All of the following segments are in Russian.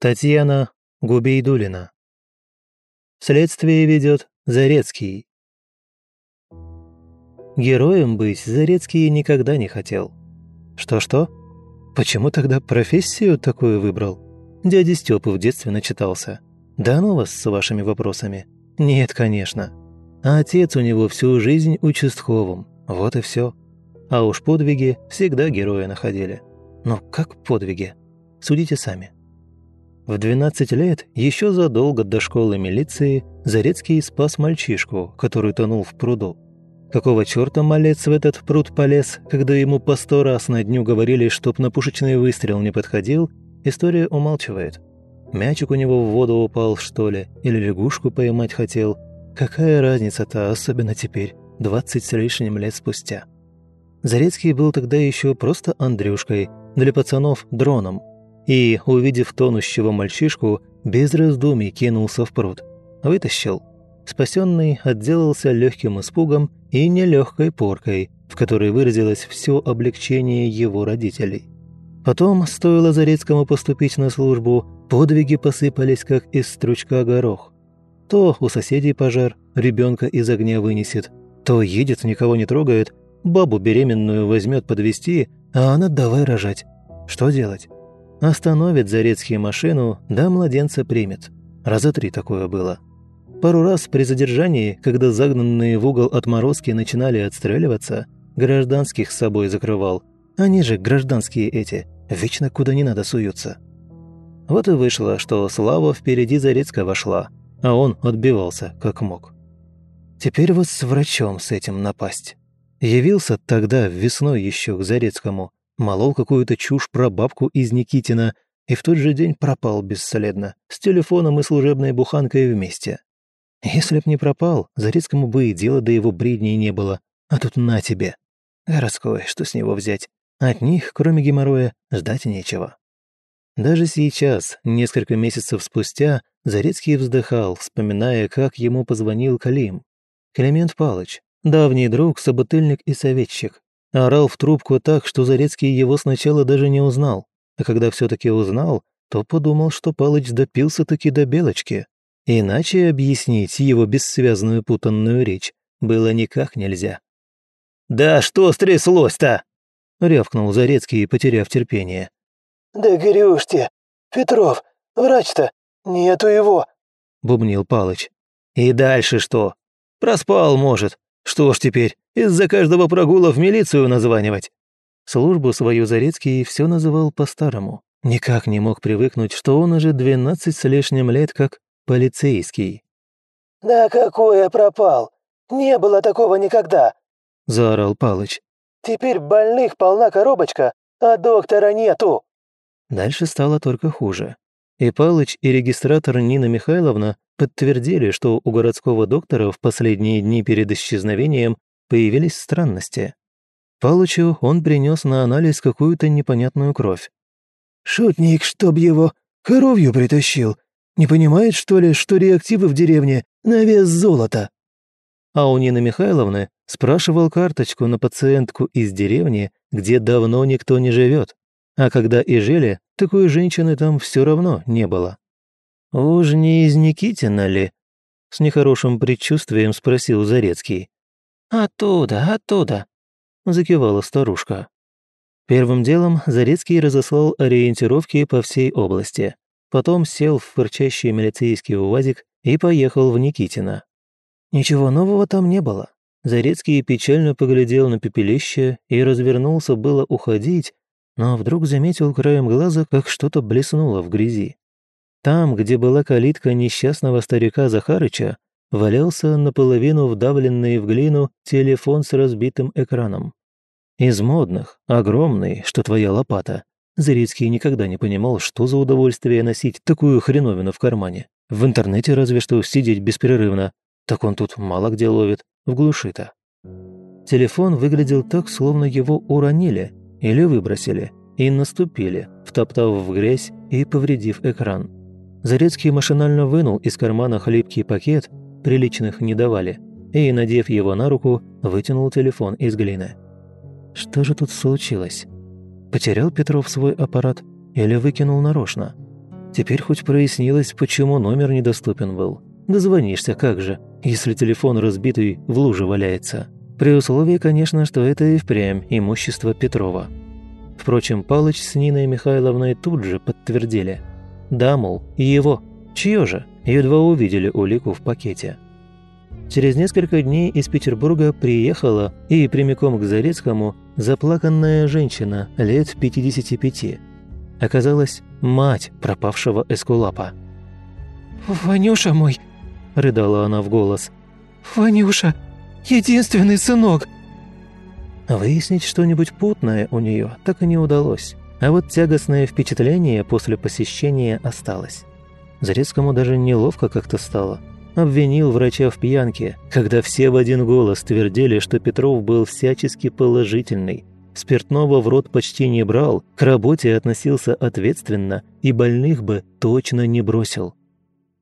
Татьяна Губейдулина. Следствие ведет Зарецкий. Героем быть Зарецкий никогда не хотел. Что-что? Почему тогда профессию такую выбрал? Дядя Степа в детстве начитался. Да ну вас с вашими вопросами. Нет, конечно. А отец у него всю жизнь участковым. Вот и все. А уж подвиги всегда героя находили. Но как подвиги? Судите сами. В 12 лет, еще задолго до школы милиции, Зарецкий спас мальчишку, который тонул в пруду. Какого черта малец в этот пруд полез, когда ему по сто раз на дню говорили, чтоб на пушечный выстрел не подходил, история умалчивает. Мячик у него в воду упал, что ли, или лягушку поймать хотел. Какая разница-то, особенно теперь, 20 с лишним лет спустя. Зарецкий был тогда еще просто Андрюшкой, для пацанов – дроном – и, увидев тонущего мальчишку, без раздумий кинулся в пруд. Вытащил. Спасенный отделался легким испугом и нелегкой поркой, в которой выразилось все облегчение его родителей. Потом, стоило Зарецкому поступить на службу, подвиги посыпались, как из стручка горох. То у соседей пожар, ребенка из огня вынесет, то едет, никого не трогает, бабу беременную возьмет подвести, а она давай рожать. Что делать? Остановит Зарецкий машину, да младенца примет. Раза три такое было. Пару раз при задержании, когда загнанные в угол отморозки начинали отстреливаться, гражданских с собой закрывал. Они же гражданские эти, вечно куда не надо суются. Вот и вышло, что Слава впереди Зарецкого шла, а он отбивался как мог. Теперь вот с врачом с этим напасть. Явился тогда весной еще к Зарецкому, молол какую-то чушь про бабку из Никитина и в тот же день пропал бесследно, с телефоном и служебной буханкой вместе. Если б не пропал, Зарецкому бы и дела до его бредней не было, а тут на тебе. Городской, что с него взять? От них, кроме геморроя, ждать нечего. Даже сейчас, несколько месяцев спустя, Зарецкий вздыхал, вспоминая, как ему позвонил Калим. Климент Палыч, давний друг, собутыльник и советчик, Орал в трубку так, что Зарецкий его сначала даже не узнал, а когда все таки узнал, то подумал, что Палыч допился-таки до белочки. Иначе объяснить его бессвязную путанную речь было никак нельзя. «Да что стряслось-то?» — рявкнул Зарецкий, потеряв терпение. «Да горюшьте! Петров, врач-то, нету его!» — бубнил Палыч. «И дальше что? Проспал, может. Что ж теперь, из-за каждого прогула в милицию названивать?» Службу свою Зарецкий все называл по-старому. Никак не мог привыкнуть, что он уже двенадцать с лишним лет как полицейский. «Да какой я пропал! Не было такого никогда!» – заорал Палыч. «Теперь больных полна коробочка, а доктора нету!» Дальше стало только хуже. И Палыч, и регистратор Нина Михайловна подтвердили, что у городского доктора в последние дни перед исчезновением появились странности. Палычу он принес на анализ какую-то непонятную кровь. «Шутник, чтоб его, коровью притащил. Не понимает, что ли, что реактивы в деревне на вес золота?» А у Нины Михайловны спрашивал карточку на пациентку из деревни, где давно никто не живет. А когда и жили, такой женщины там все равно не было. «Уж не из Никитина ли?» — с нехорошим предчувствием спросил Зарецкий. «Оттуда, оттуда», — закивала старушка. Первым делом Зарецкий разослал ориентировки по всей области. Потом сел в фырчащий милицейский УАЗик и поехал в Никитино. Ничего нового там не было. Зарецкий печально поглядел на пепелище и развернулся было уходить, но вдруг заметил краем глаза, как что-то блеснуло в грязи. Там, где была калитка несчастного старика Захарыча, валялся наполовину вдавленный в глину телефон с разбитым экраном. Из модных, огромный, что твоя лопата. Зарицкий никогда не понимал, что за удовольствие носить такую хреновину в кармане. В интернете разве что сидеть беспрерывно. Так он тут мало где ловит, в глуши-то. Телефон выглядел так, словно его уронили или выбросили и наступили, втоптав в грязь и повредив экран. Зарецкий машинально вынул из кармана хлипкий пакет, приличных не давали, и, надев его на руку, вытянул телефон из глины. Что же тут случилось? Потерял Петров свой аппарат или выкинул нарочно? Теперь хоть прояснилось, почему номер недоступен был. Дозвонишься, как же, если телефон разбитый в луже валяется. При условии, конечно, что это и впрямь имущество Петрова. Впрочем, Палыч с Ниной Михайловной тут же подтвердили. Да, мол, его. Чье же? Едва увидели улику в пакете. Через несколько дней из Петербурга приехала и прямиком к Зарецкому заплаканная женщина лет 55. Оказалась мать пропавшего эскулапа. «Ванюша мой!» – рыдала она в голос. «Ванюша, единственный сынок!» Выяснить что-нибудь путное у нее так и не удалось, а вот тягостное впечатление после посещения осталось. Зарецкому даже неловко как-то стало – обвинил врача в пьянке, когда все в один голос твердили, что Петров был всячески положительный. Спиртного в рот почти не брал, к работе относился ответственно и больных бы точно не бросил.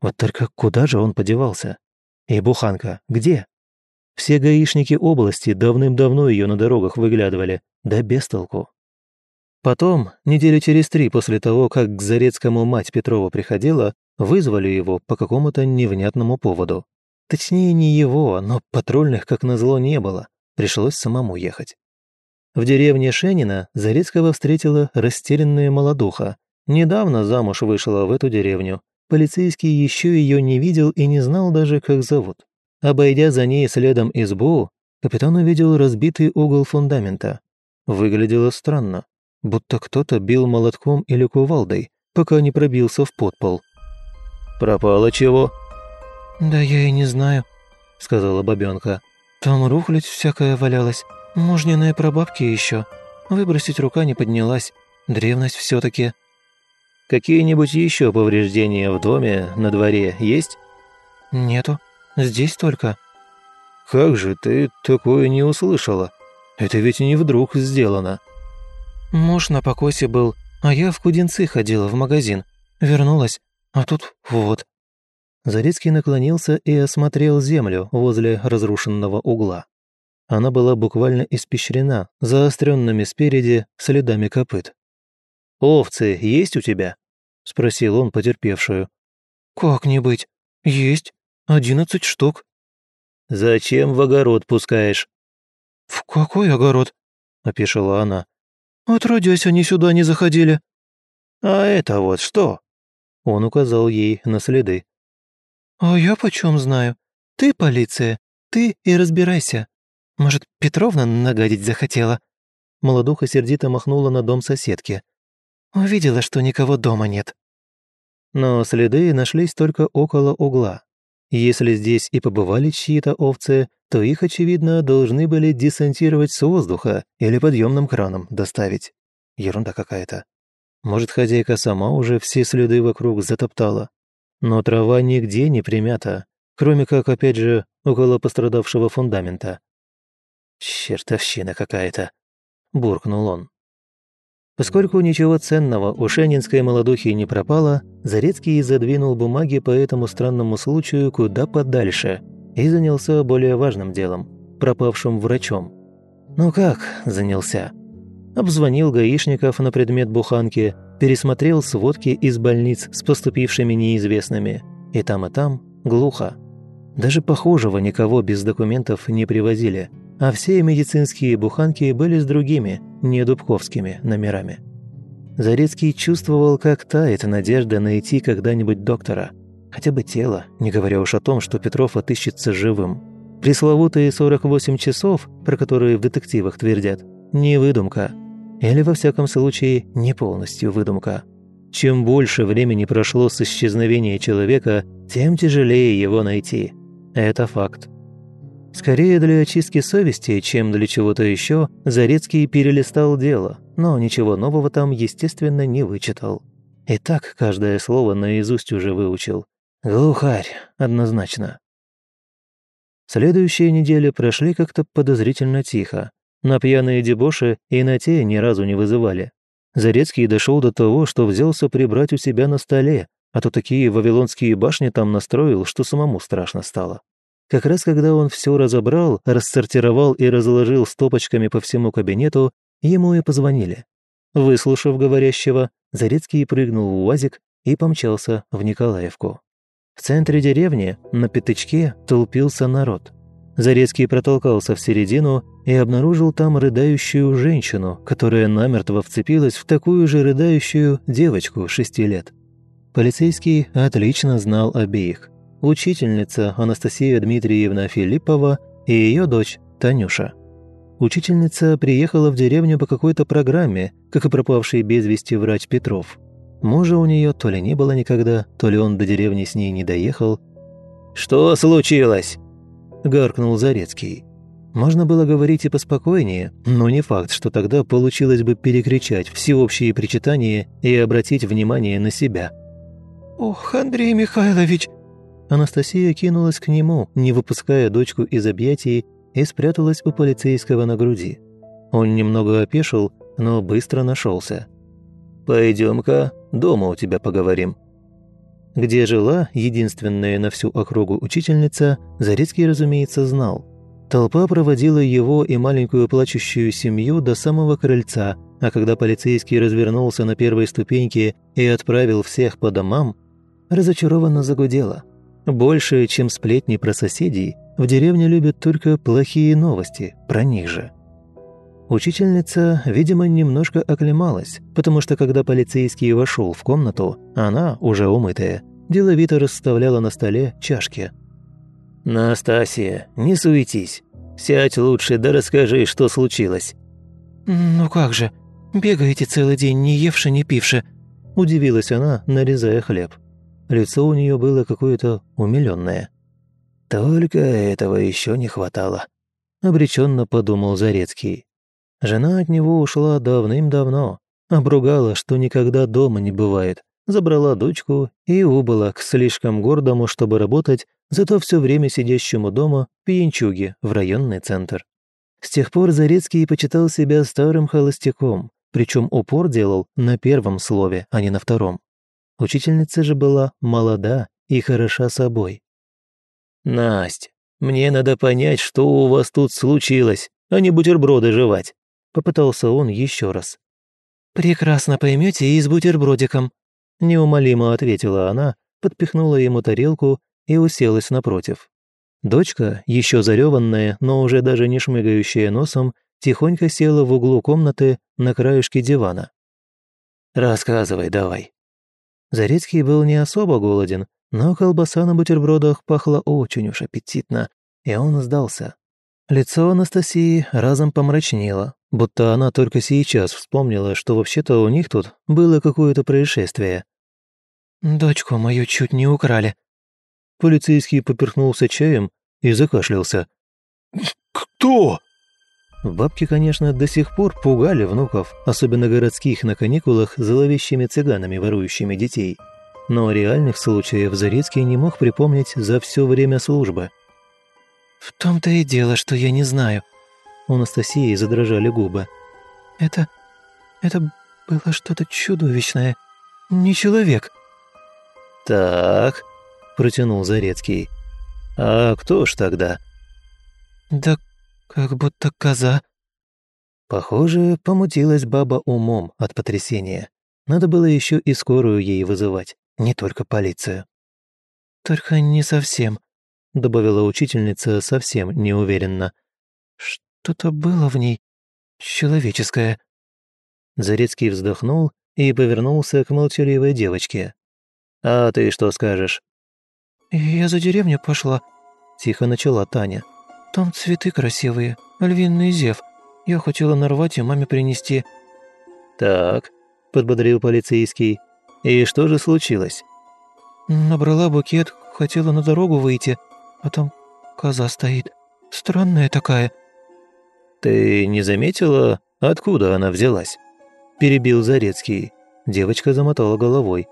Вот только куда же он подевался? И буханка где? Все гаишники области давным-давно ее на дорогах выглядывали, да без толку. Потом, недели через три после того, как к Зарецкому мать Петрова приходила, Вызвали его по какому-то невнятному поводу. Точнее, не его, но патрульных, как назло, не было. Пришлось самому ехать. В деревне Шенина Зарецкого встретила растерянная молодуха. Недавно замуж вышла в эту деревню. Полицейский еще ее не видел и не знал даже, как зовут. Обойдя за ней следом избу, капитан увидел разбитый угол фундамента. Выглядело странно, будто кто-то бил молотком или кувалдой, пока не пробился в подпол. «Пропало чего?» «Да я и не знаю», — сказала бабёнка. «Там рухлядь всякая валялась, мужниные прабабки еще. Выбросить рука не поднялась, древность все таки «Какие-нибудь еще повреждения в доме, на дворе есть?» «Нету, здесь только». «Как же ты такое не услышала? Это ведь не вдруг сделано». «Муж на покосе был, а я в Кудинцы ходила в магазин. Вернулась, а тут вот». Зарецкий наклонился и осмотрел землю возле разрушенного угла. Она была буквально испещрена заостренными спереди следами копыт. «Овцы есть у тебя?» – спросил он потерпевшую. «Как не быть? Есть. Одиннадцать штук». «Зачем в огород пускаешь?» «В какой огород?» – опешила она. «Отродясь, они сюда не заходили». «А это вот что?» Он указал ей на следы. «А я почем знаю? Ты полиция, ты и разбирайся. Может, Петровна нагадить захотела?» Молодуха сердито махнула на дом соседки. «Увидела, что никого дома нет». Но следы нашлись только около угла. Если здесь и побывали чьи-то овцы, то их, очевидно, должны были десантировать с воздуха или подъемным краном доставить. Ерунда какая-то. Может, хозяйка сама уже все следы вокруг затоптала. Но трава нигде не примята, кроме как, опять же, около пострадавшего фундамента. «Чертовщина какая-то», — буркнул он. Поскольку ничего ценного у шенинской молодухи не пропало, Зарецкий задвинул бумаги по этому странному случаю куда подальше и занялся более важным делом – пропавшим врачом. Ну как занялся? обзвонил гаишников на предмет буханки, пересмотрел сводки из больниц с поступившими неизвестными. И там, и там глухо. Даже похожего никого без документов не привозили, а все медицинские буханки были с другими, не дубковскими номерами. Зарецкий чувствовал, как тает надежда найти когда-нибудь доктора. Хотя бы тело, не говоря уж о том, что Петров отыщется живым. Пресловутые 48 часов, про которые в детективах твердят, не выдумка – или, во всяком случае, не полностью выдумка. Чем больше времени прошло с исчезновения человека, тем тяжелее его найти. Это факт. Скорее для очистки совести, чем для чего-то еще, Зарецкий перелистал дело, но ничего нового там, естественно, не вычитал. И так каждое слово наизусть уже выучил. Глухарь, однозначно. Следующие недели прошли как-то подозрительно тихо. На пьяные дебоши и на те ни разу не вызывали. Зарецкий дошел до того, что взялся прибрать у себя на столе, а то такие вавилонские башни там настроил, что самому страшно стало. Как раз когда он все разобрал, рассортировал и разложил стопочками по всему кабинету, ему и позвонили. Выслушав говорящего, Зарецкий прыгнул в УАЗик и помчался в Николаевку. В центре деревни на пятачке толпился народ. Зарецкий протолкался в середину и обнаружил там рыдающую женщину, которая намертво вцепилась в такую же рыдающую девочку шести лет. Полицейский отлично знал обеих. Учительница Анастасия Дмитриевна Филиппова и ее дочь Танюша. Учительница приехала в деревню по какой-то программе, как и пропавший без вести врач Петров – Мужа у нее то ли не было никогда, то ли он до деревни с ней не доехал. «Что случилось?» – гаркнул Зарецкий. Можно было говорить и поспокойнее, но не факт, что тогда получилось бы перекричать всеобщие причитания и обратить внимание на себя. «Ох, Андрей Михайлович!» Анастасия кинулась к нему, не выпуская дочку из объятий, и спряталась у полицейского на груди. Он немного опешил, но быстро нашелся. «Пойдем-ка, дома у тебя поговорим». Где жила единственная на всю округу учительница, Зарецкий, разумеется, знал. Толпа проводила его и маленькую плачущую семью до самого крыльца, а когда полицейский развернулся на первой ступеньке и отправил всех по домам, разочарованно загудело. Больше, чем сплетни про соседей, в деревне любят только плохие новости про них же. Учительница, видимо, немножко оклемалась, потому что когда полицейский вошел в комнату, она, уже умытая, деловито расставляла на столе чашки. «Настасья, не суетись. Сядь лучше, да расскажи, что случилось». «Ну как же, бегаете целый день, не евши, не пивши», – удивилась она, нарезая хлеб. Лицо у нее было какое-то умиленное. «Только этого еще не хватало», – обреченно подумал Зарецкий. Жена от него ушла давным-давно, обругала, что никогда дома не бывает, забрала дочку и убыла к слишком гордому, чтобы работать, зато все время сидящему дома пьянчуге в районный центр. С тех пор Зарецкий почитал себя старым холостяком, причем упор делал на первом слове, а не на втором. Учительница же была молода и хороша собой. «Насть, мне надо понять, что у вас тут случилось, а не бутерброды жевать», Попытался он еще раз. «Прекрасно поймете и с бутербродиком», – неумолимо ответила она, подпихнула ему тарелку и уселась напротив. Дочка, еще зареванная, но уже даже не шмыгающая носом, тихонько села в углу комнаты на краешке дивана. «Рассказывай давай». Зарецкий был не особо голоден, но колбаса на бутербродах пахла очень уж аппетитно, и он сдался. Лицо Анастасии разом помрачнело, будто она только сейчас вспомнила, что вообще-то у них тут было какое-то происшествие. «Дочку мою чуть не украли». Полицейский поперхнулся чаем и закашлялся. «Кто?» Бабки, конечно, до сих пор пугали внуков, особенно городских на каникулах, зловещими цыганами, ворующими детей. Но реальных случаев Зарецкий не мог припомнить за все время службы – «В том-то и дело, что я не знаю». У Анастасии задрожали губы. «Это... это было что-то чудовищное. Не человек». «Так», — протянул Зарецкий. «А кто ж тогда?» «Да как будто коза». Похоже, помутилась баба умом от потрясения. Надо было еще и скорую ей вызывать, не только полицию. «Только не совсем добавила учительница совсем неуверенно. «Что-то было в ней человеческое». Зарецкий вздохнул и повернулся к молчаливой девочке. «А ты что скажешь?» «Я за деревню пошла», – тихо начала Таня. «Там цветы красивые, львиный зев. Я хотела нарвать и маме принести». «Так», – подбодрил полицейский. «И что же случилось?» «Набрала букет, хотела на дорогу выйти, а там коза стоит. Странная такая». «Ты не заметила, откуда она взялась?» Перебил Зарецкий. Девочка замотала головой.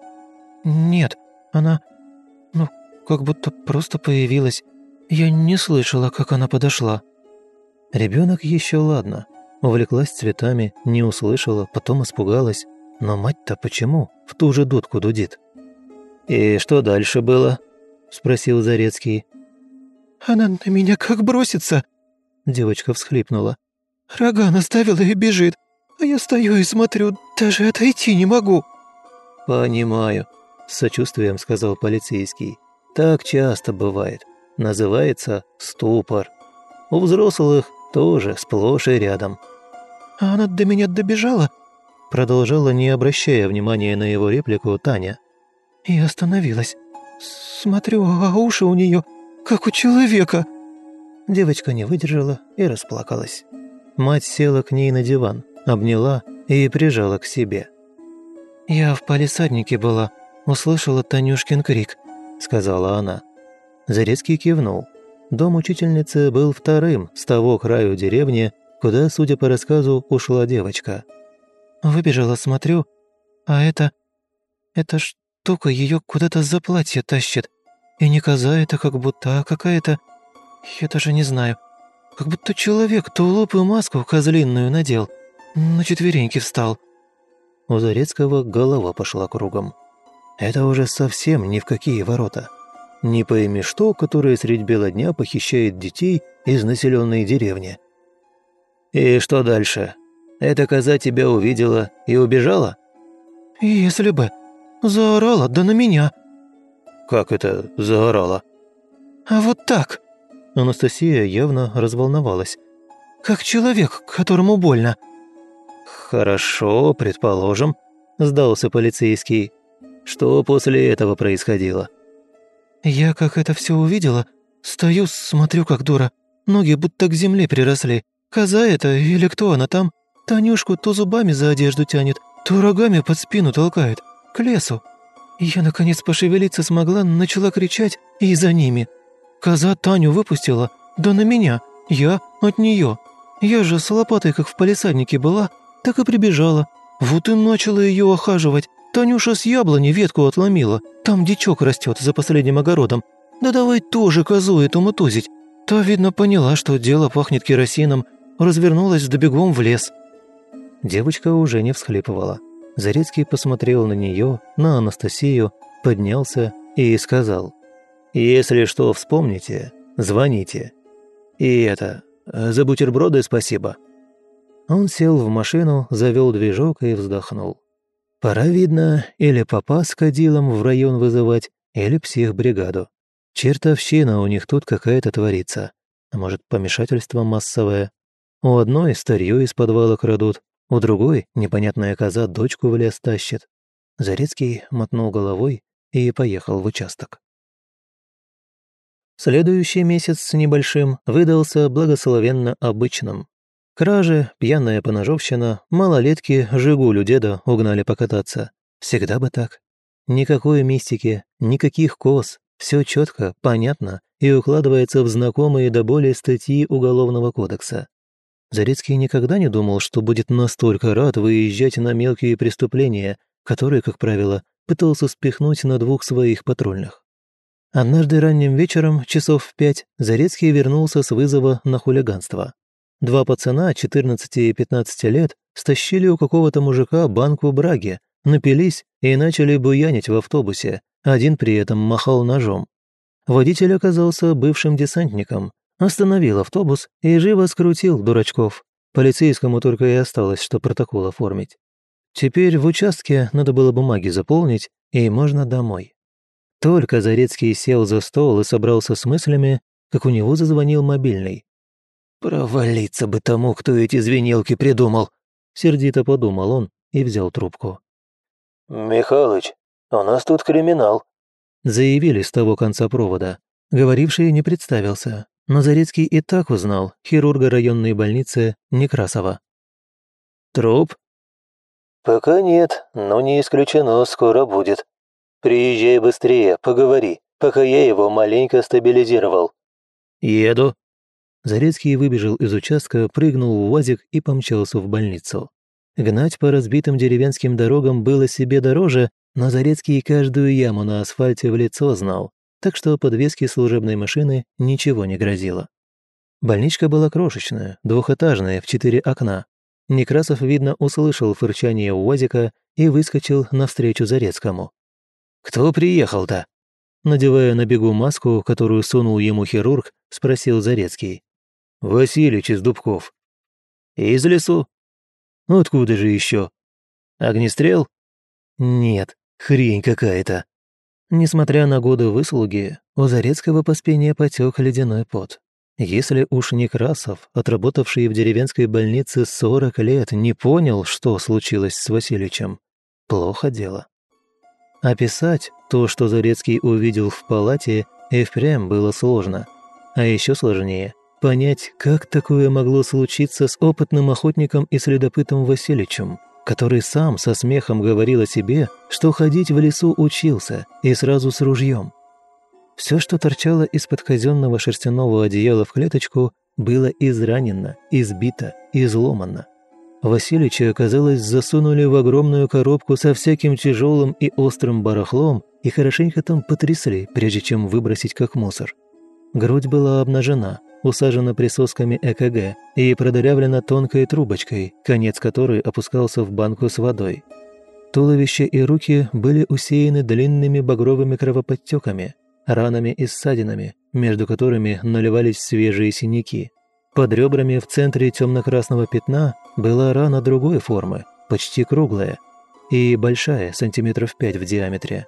«Нет, она... ну, как будто просто появилась. Я не слышала, как она подошла». Ребенок еще ладно. Увлеклась цветами, не услышала, потом испугалась. Но мать-то почему в ту же дудку дудит? «И что дальше было?» – спросил Зарецкий. Она на меня как бросится!» Девочка всхлипнула. «Рога наставила и бежит, а я стою и смотрю, даже отойти не могу». «Понимаю», – с сочувствием сказал полицейский. «Так часто бывает. Называется ступор. У взрослых тоже сплошь и рядом». «А она до меня добежала?» Продолжала, не обращая внимания на его реплику, Таня. «И остановилась. Смотрю, а уши у нее как у человека». Девочка не выдержала и расплакалась. Мать села к ней на диван, обняла и прижала к себе. «Я в палисаднике была, услышала Танюшкин крик», — сказала она. Зарецкий кивнул. Дом учительницы был вторым с того краю деревни, куда, судя по рассказу, ушла девочка. Выбежала, смотрю, а это... Эта штука ее куда-то за платье тащит. И не коза это как будто, а какая-то... Я даже не знаю. Как будто человек тулуп маску козлинную надел. На четвереньки встал. У Зарецкого голова пошла кругом. Это уже совсем ни в какие ворота. Не пойми что, которое средь бела дня похищает детей из населенной деревни. «И что дальше? Эта коза тебя увидела и убежала?» «Если бы. Заорала, да на меня». «Как это заорала?» «А вот так». Анастасия явно разволновалась. «Как человек, которому больно». «Хорошо, предположим», – сдался полицейский. «Что после этого происходило?» «Я как это все увидела, стою, смотрю как дура. Ноги будто к земле приросли. Коза это или кто она там? Танюшку то зубами за одежду тянет, то рогами под спину толкает. К лесу. Я, наконец, пошевелиться смогла, начала кричать и за ними. Коза Таню выпустила, да на меня, я от нее. Я же с лопатой, как в палисаднике была, так и прибежала. Вот и начала ее охаживать. Танюша с яблони ветку отломила. Там дичок растет за последним огородом. Да давай тоже козу эту мутузить. Та, видно, поняла, что дело пахнет керосином, развернулась да бегом в лес. Девочка уже не всхлипывала. Зарецкий посмотрел на нее, на Анастасию, поднялся и сказал. «Если что вспомните, звоните. И это, за бутерброды спасибо». Он сел в машину, завел движок и вздохнул. Пора, видно, или папа с кадилом в район вызывать, или психбригаду. Чертовщина у них тут какая-то творится. Может, помешательство массовое? У одной старье из подвала крадут, у другой непонятная коза дочку в лес тащит. Зарецкий мотнул головой и поехал в участок. Следующий месяц с небольшим выдался благословенно обычным. Кражи, пьяная поножовщина, малолетки Жигулю деда угнали покататься. Всегда бы так. Никакой мистики, никаких коз. Все четко, понятно и укладывается в знакомые до боли статьи Уголовного кодекса. Зарецкий никогда не думал, что будет настолько рад выезжать на мелкие преступления, которые, как правило, пытался спихнуть на двух своих патрульных. Однажды ранним вечером, часов в пять, Зарецкий вернулся с вызова на хулиганство. Два пацана 14 и 15 лет стащили у какого-то мужика банку браги, напились и начали буянить в автобусе, один при этом махал ножом. Водитель оказался бывшим десантником, остановил автобус и живо скрутил дурачков. Полицейскому только и осталось, что протокол оформить. Теперь в участке надо было бумаги заполнить, и можно домой. Только Зарецкий сел за стол и собрался с мыслями, как у него зазвонил мобильный. «Провалиться бы тому, кто эти звенелки придумал!» Сердито подумал он и взял трубку. «Михалыч, у нас тут криминал», заявили с того конца провода. Говоривший не представился, но Зарецкий и так узнал хирурга районной больницы Некрасова. «Труп?» «Пока нет, но не исключено, скоро будет. Приезжай быстрее, поговори, пока я его маленько стабилизировал». «Еду», Зарецкий выбежал из участка, прыгнул в УАЗик и помчался в больницу. Гнать по разбитым деревенским дорогам было себе дороже, но Зарецкий каждую яму на асфальте в лицо знал, так что подвеске служебной машины ничего не грозило. Больничка была крошечная, двухэтажная, в четыре окна. Некрасов, видно, услышал фырчание УАЗика и выскочил навстречу Зарецкому. «Кто приехал-то?» Надевая на бегу маску, которую сунул ему хирург, спросил Зарецкий. Василич из Дубков. Из лесу? Откуда же еще? Огнестрел? Нет, хрень какая-то, Несмотря на годы выслуги, у Зарецкого по спине потек ледяной пот. Если уж Некрасов, отработавший в деревенской больнице 40 лет, не понял, что случилось с Васильичем, плохо дело. Описать то, что Зарецкий увидел в палате, и впрямь было сложно. А еще сложнее – понять, как такое могло случиться с опытным охотником и следопытом Васильичем, который сам со смехом говорил о себе, что ходить в лесу учился и сразу с ружьем – все, что торчало из-под казенного шерстяного одеяла в клеточку, было изранено, избито, изломано. Василича, оказалось, засунули в огромную коробку со всяким тяжелым и острым барахлом и хорошенько там потрясли, прежде чем выбросить как мусор. Грудь была обнажена, усажена присосками ЭКГ и продырявлена тонкой трубочкой, конец которой опускался в банку с водой. Туловище и руки были усеяны длинными багровыми кровоподтеками, ранами и ссадинами, между которыми наливались свежие синяки. Под ребрами в центре темно-красного пятна была рана другой формы, почти круглая, и большая, сантиметров пять в диаметре.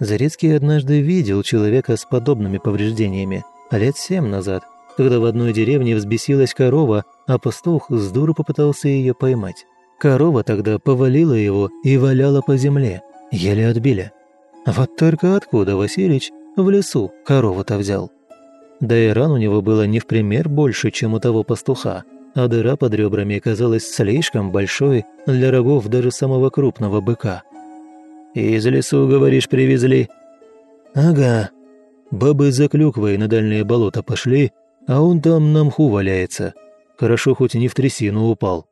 Зарецкий однажды видел человека с подобными повреждениями, лет семь назад, когда в одной деревне взбесилась корова, а пастух с дуру попытался ее поймать. Корова тогда повалила его и валяла по земле, еле отбили. Вот только откуда Василич в лесу корову-то взял. Да и ран у него было не в пример больше, чем у того пастуха, а дыра под ребрами казалась слишком большой для рогов даже самого крупного быка. «Из лесу, говоришь, привезли?» «Ага. Бабы за клюквой на дальнее болото пошли, а он там на мху валяется. Хорошо, хоть не в трясину упал».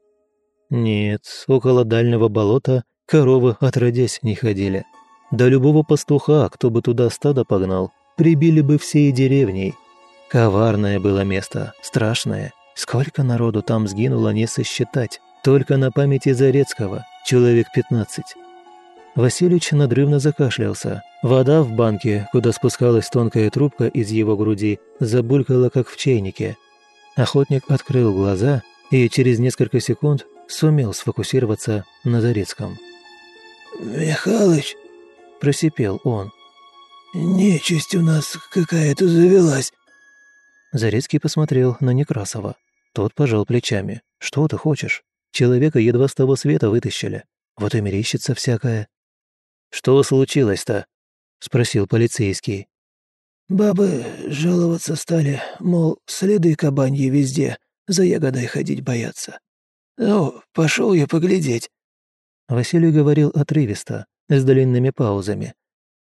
Нет, около дальнего болота коровы отродясь не ходили. Да любого пастуха, кто бы туда стадо погнал, прибили бы всей деревней. Коварное было место, страшное. Сколько народу там сгинуло, не сосчитать. Только на памяти Зарецкого, человек 15. Василич надрывно закашлялся. Вода в банке, куда спускалась тонкая трубка из его груди, забулькала, как в чайнике. Охотник открыл глаза и через несколько секунд сумел сфокусироваться на Зарецком. «Михалыч, – просипел он. «Нечисть у нас какая-то завелась». Зарецкий посмотрел на Некрасова. Тот пожал плечами. «Что ты хочешь? Человека едва с того света вытащили. Вот и мерещится всякое». «Что случилось-то?» – спросил полицейский. «Бабы жаловаться стали, мол, следы кабаньи везде, за ягодой ходить боятся. Ну, пошел я поглядеть». Василий говорил отрывисто, с длинными паузами.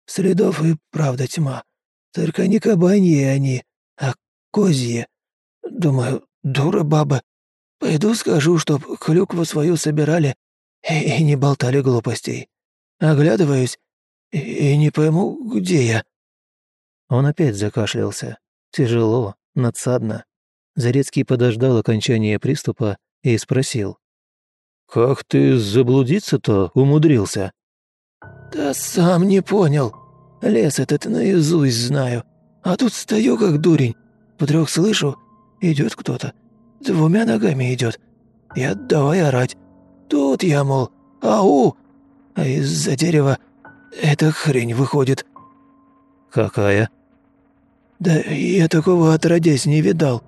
«Следов и правда тьма. Только не кабаньи они, а козьи. Думаю, дура баба. Пойду скажу, чтоб клюкву свою собирали и, и не болтали глупостей. Оглядываюсь и, не пойму, где я». Он опять закашлялся. Тяжело, надсадно. Зарецкий подождал окончания приступа и спросил. «Как ты заблудиться-то умудрился?» «Да сам не понял. Лес этот наизусть знаю. А тут стою как дурень. Вдруг слышу, идет кто-то. Двумя ногами идет. Я давай орать. Тут я, мол, ау! А из-за дерева эта хрень выходит». «Какая?» «Да я такого отродясь не видал.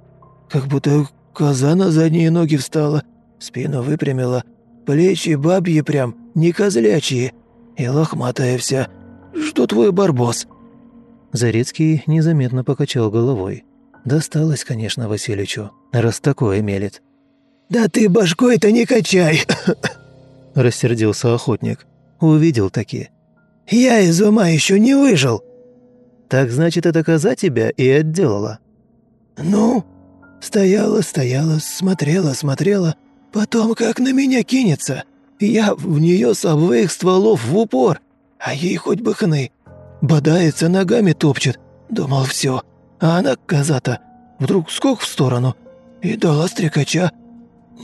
Как будто коза на задние ноги встала, спину выпрямила, плечи бабьи прям, не козлячьи и лохматая вся. Что твой барбос?» Зарецкий незаметно покачал головой. Досталось, конечно, Васильичу, раз такое мелет. «Да ты башкой-то не качай!» Рассердился охотник. Увидел таки. «Я из ума еще не выжил!» «Так значит, эта коза тебя и отделала?» «Ну?» Стояла, стояла, смотрела, смотрела, потом как на меня кинется. Я в нее с обоих стволов в упор, а ей хоть бы хны. Бодается, ногами топчет. Думал, все. А она, коза-то, вдруг скок в сторону и дала стрекача.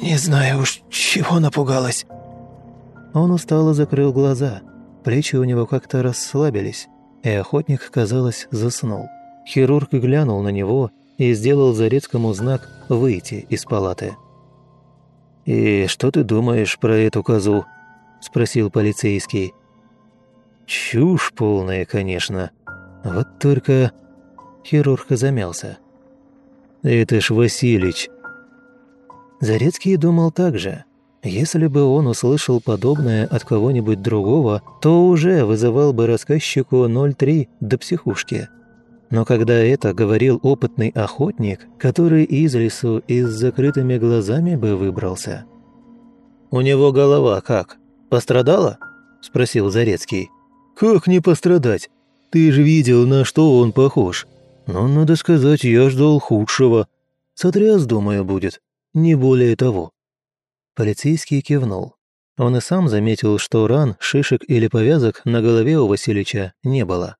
Не знаю уж, чего напугалась. Он устало закрыл глаза. Плечи у него как-то расслабились, и охотник, казалось, заснул. Хирург глянул на него и сделал Зарецкому знак «выйти из палаты». «И что ты думаешь про эту козу?» – спросил полицейский. «Чушь полная, конечно», Вот только... Хирург замялся. «Это ж Василич!» Зарецкий думал так же. Если бы он услышал подобное от кого-нибудь другого, то уже вызывал бы рассказчику 03 до психушки. Но когда это говорил опытный охотник, который из лесу и с закрытыми глазами бы выбрался. «У него голова как? Пострадала?» – спросил Зарецкий. «Как не пострадать? Ты же видел, на что он похож. Но, надо сказать, я ждал худшего. Сотряс, думаю, будет. Не более того». Полицейский кивнул. Он и сам заметил, что ран, шишек или повязок на голове у Васильича не было.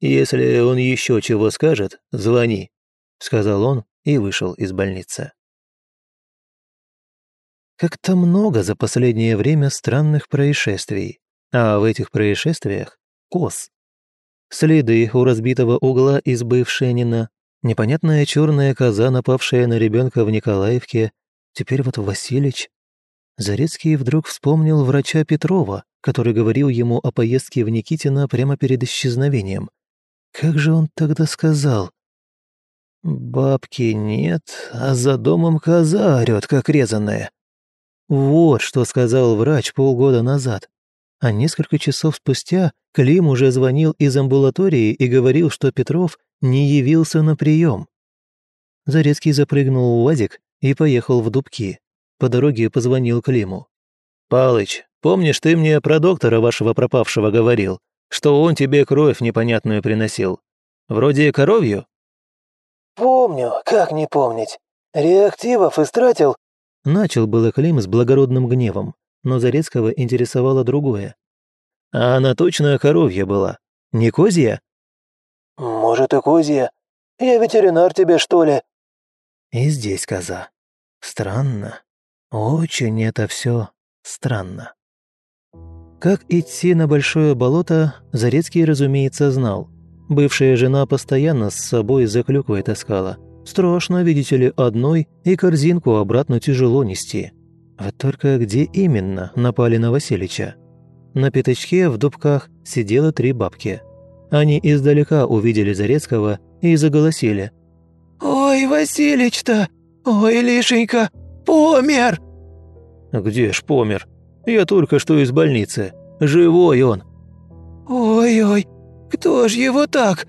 «Если он еще чего скажет, звони», — сказал он и вышел из больницы. Как-то много за последнее время странных происшествий, а в этих происшествиях — коз. Следы у разбитого угла избы в Шенина, непонятная черная коза, напавшая на ребенка в Николаевке, теперь вот Василич. Зарецкий вдруг вспомнил врача Петрова, который говорил ему о поездке в Никитино прямо перед исчезновением. Как же он тогда сказал? «Бабки нет, а за домом коза орёт, как резаная». Вот что сказал врач полгода назад. А несколько часов спустя Клим уже звонил из амбулатории и говорил, что Петров не явился на прием. Зарецкий запрыгнул в УАЗик и поехал в Дубки. По дороге позвонил Климу. «Палыч, помнишь, ты мне про доктора вашего пропавшего говорил, что он тебе кровь непонятную приносил? Вроде коровью?» «Помню, как не помнить. Реактивов истратил?» Начал было Клим с благородным гневом, но Зарецкого интересовало другое. «А она точно коровья была? Не козья?» «Может, и козья. Я ветеринар тебе, что ли?» «И здесь коза. Странно. Очень это все странно. Как идти на большое болото, Зарецкий, разумеется, знал. Бывшая жена постоянно с собой за клюквой таскала. Страшно, видите ли, одной, и корзинку обратно тяжело нести. Вот только где именно напали на Василича? На пятачке в дубках сидело три бабки. Они издалека увидели Зарецкого и заголосили. «Ой, Василич-то! Ой, Лишенька! «Помер!» «Где ж помер? Я только что из больницы. Живой он!» «Ой-ой, кто ж его так?»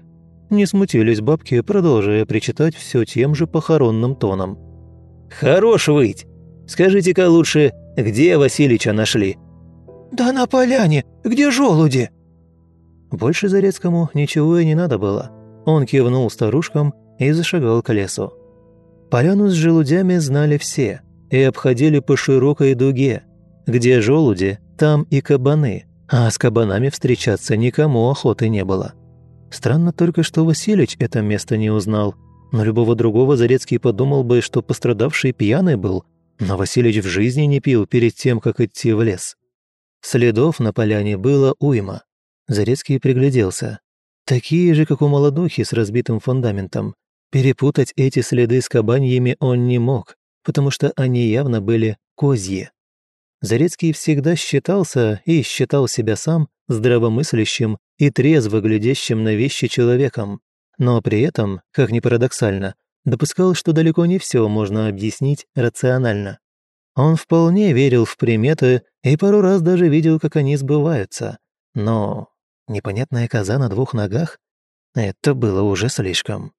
Не смутились бабки, продолжая причитать все тем же похоронным тоном. «Хорош выть! Скажите-ка лучше, где Василича нашли?» «Да на поляне, где желуди?» Больше Зарецкому ничего и не надо было. Он кивнул старушкам и зашагал к лесу. Поляну с желудями знали все и обходили по широкой дуге. Где желуди, там и кабаны, а с кабанами встречаться никому охоты не было. Странно только, что Василич это место не узнал, но любого другого Зарецкий подумал бы, что пострадавший пьяный был, но Василич в жизни не пил перед тем, как идти в лес. Следов на поляне было уйма. Зарецкий пригляделся. Такие же, как у молодухи с разбитым фундаментом. Перепутать эти следы с кабаньями он не мог потому что они явно были козьи. Зарецкий всегда считался и считал себя сам здравомыслящим и трезво глядящим на вещи человеком, но при этом, как ни парадоксально, допускал, что далеко не все можно объяснить рационально. Он вполне верил в приметы и пару раз даже видел, как они сбываются. Но непонятная коза на двух ногах — это было уже слишком.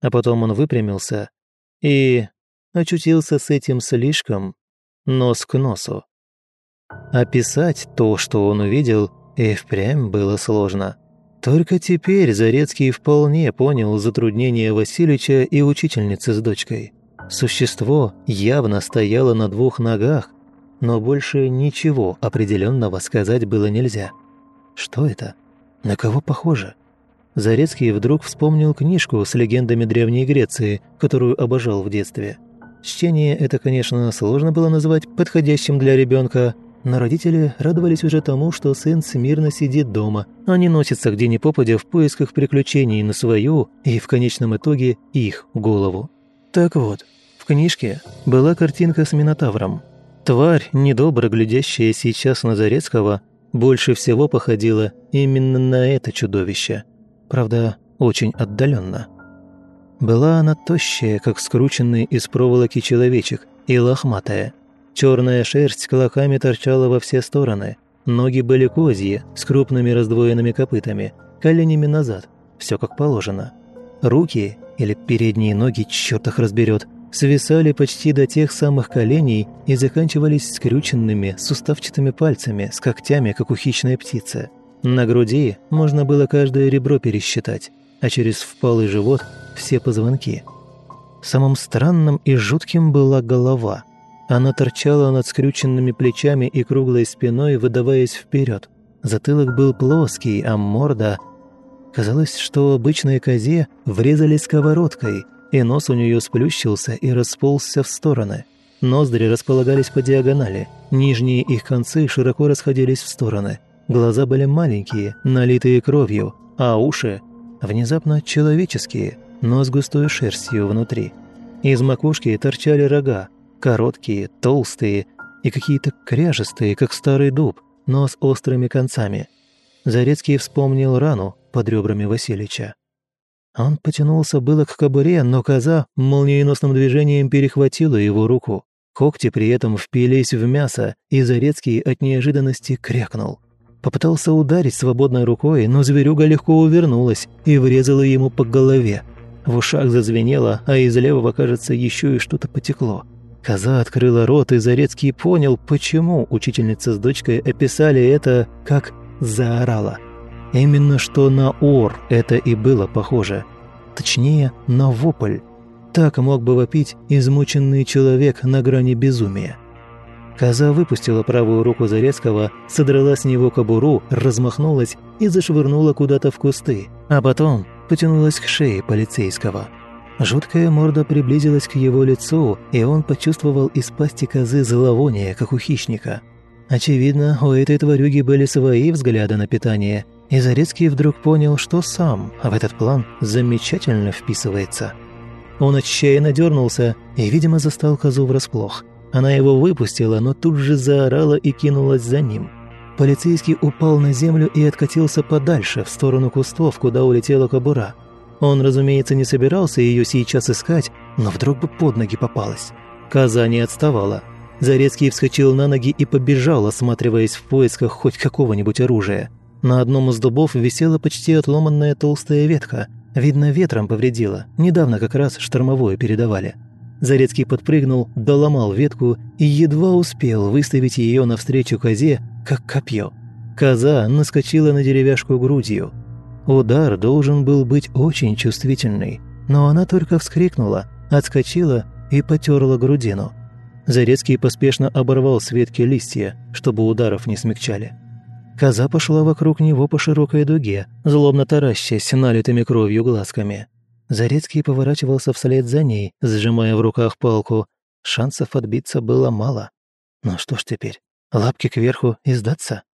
А потом он выпрямился и очутился с этим слишком нос к носу. Описать то, что он увидел, и впрямь было сложно. Только теперь Зарецкий вполне понял затруднения Васильича и учительницы с дочкой. Существо явно стояло на двух ногах, но больше ничего определенного сказать было нельзя. Что это? На кого похоже? Зарецкий вдруг вспомнил книжку с легендами Древней Греции, которую обожал в детстве. Чтение это, конечно, сложно было назвать подходящим для ребенка, но родители радовались уже тому, что сын смирно сидит дома, а не носится где ни попадя в поисках приключений на свою и, в конечном итоге, их голову. Так вот, в книжке была картинка с Минотавром. Тварь, недобро глядящая сейчас на Зарецкого, больше всего походила именно на это чудовище. правда, очень отдаленно. Была она тощая, как скрученный из проволоки человечек, и лохматая. Черная шерсть клоками торчала во все стороны. Ноги были козьи, с крупными раздвоенными копытами, коленями назад, все как положено. Руки, или передние ноги, черт их разберет, свисали почти до тех самых коленей и заканчивались скрюченными, суставчатыми пальцами с когтями, как у хищной птицы. На груди можно было каждое ребро пересчитать, а через впалый живот – все позвонки. Самым странным и жутким была голова. Она торчала над скрюченными плечами и круглой спиной, выдаваясь вперед. Затылок был плоский, а морда... Казалось, что обычной козе врезали сковородкой – и нос у нее сплющился и расползся в стороны. Ноздри располагались по диагонали, нижние их концы широко расходились в стороны. Глаза были маленькие, налитые кровью, а уши внезапно человеческие, но с густой шерстью внутри. Из макушки торчали рога, короткие, толстые и какие-то кряжестые, как старый дуб, но с острыми концами. Зарецкий вспомнил рану под ребрами Васильича. Он потянулся было к кобуре, но коза молниеносным движением перехватила его руку. Когти при этом впились в мясо, и Зарецкий от неожиданности крякнул. Попытался ударить свободной рукой, но зверюга легко увернулась и врезала ему по голове. В ушах зазвенело, а из левого, кажется, еще и что-то потекло. Коза открыла рот, и Зарецкий понял, почему учительница с дочкой описали это как «заорала». Именно что на ор это и было похоже. Точнее, на вопль. Так мог бы вопить измученный человек на грани безумия. Коза выпустила правую руку Зарецкого, содрала с него кобуру, размахнулась и зашвырнула куда-то в кусты, а потом потянулась к шее полицейского. Жуткая морда приблизилась к его лицу, и он почувствовал из пасти козы зловоние, как у хищника. Очевидно, у этой тварюги были свои взгляды на питание – и Зарецкий вдруг понял, что сам в этот план замечательно вписывается. Он отчаянно дернулся и, видимо, застал козу врасплох. Она его выпустила, но тут же заорала и кинулась за ним. Полицейский упал на землю и откатился подальше, в сторону кустов, куда улетела кобура. Он, разумеется, не собирался ее сейчас искать, но вдруг бы под ноги попалась. Коза не отставала. Зарецкий вскочил на ноги и побежал, осматриваясь в поисках хоть какого-нибудь оружия. На одном из дубов висела почти отломанная толстая ветка. Видно, ветром повредила. Недавно как раз штормовое передавали. Зарецкий подпрыгнул, доломал ветку и едва успел выставить ее навстречу козе, как копье. Коза наскочила на деревяшку грудью. Удар должен был быть очень чувствительный, но она только вскрикнула, отскочила и потерла грудину. Зарецкий поспешно оборвал с ветки листья, чтобы ударов не смягчали. Коза пошла вокруг него по широкой дуге, злобно таращась налитыми кровью глазками. Зарецкий поворачивался вслед за ней, сжимая в руках палку. Шансов отбиться было мало. Ну что ж теперь, лапки кверху и сдаться?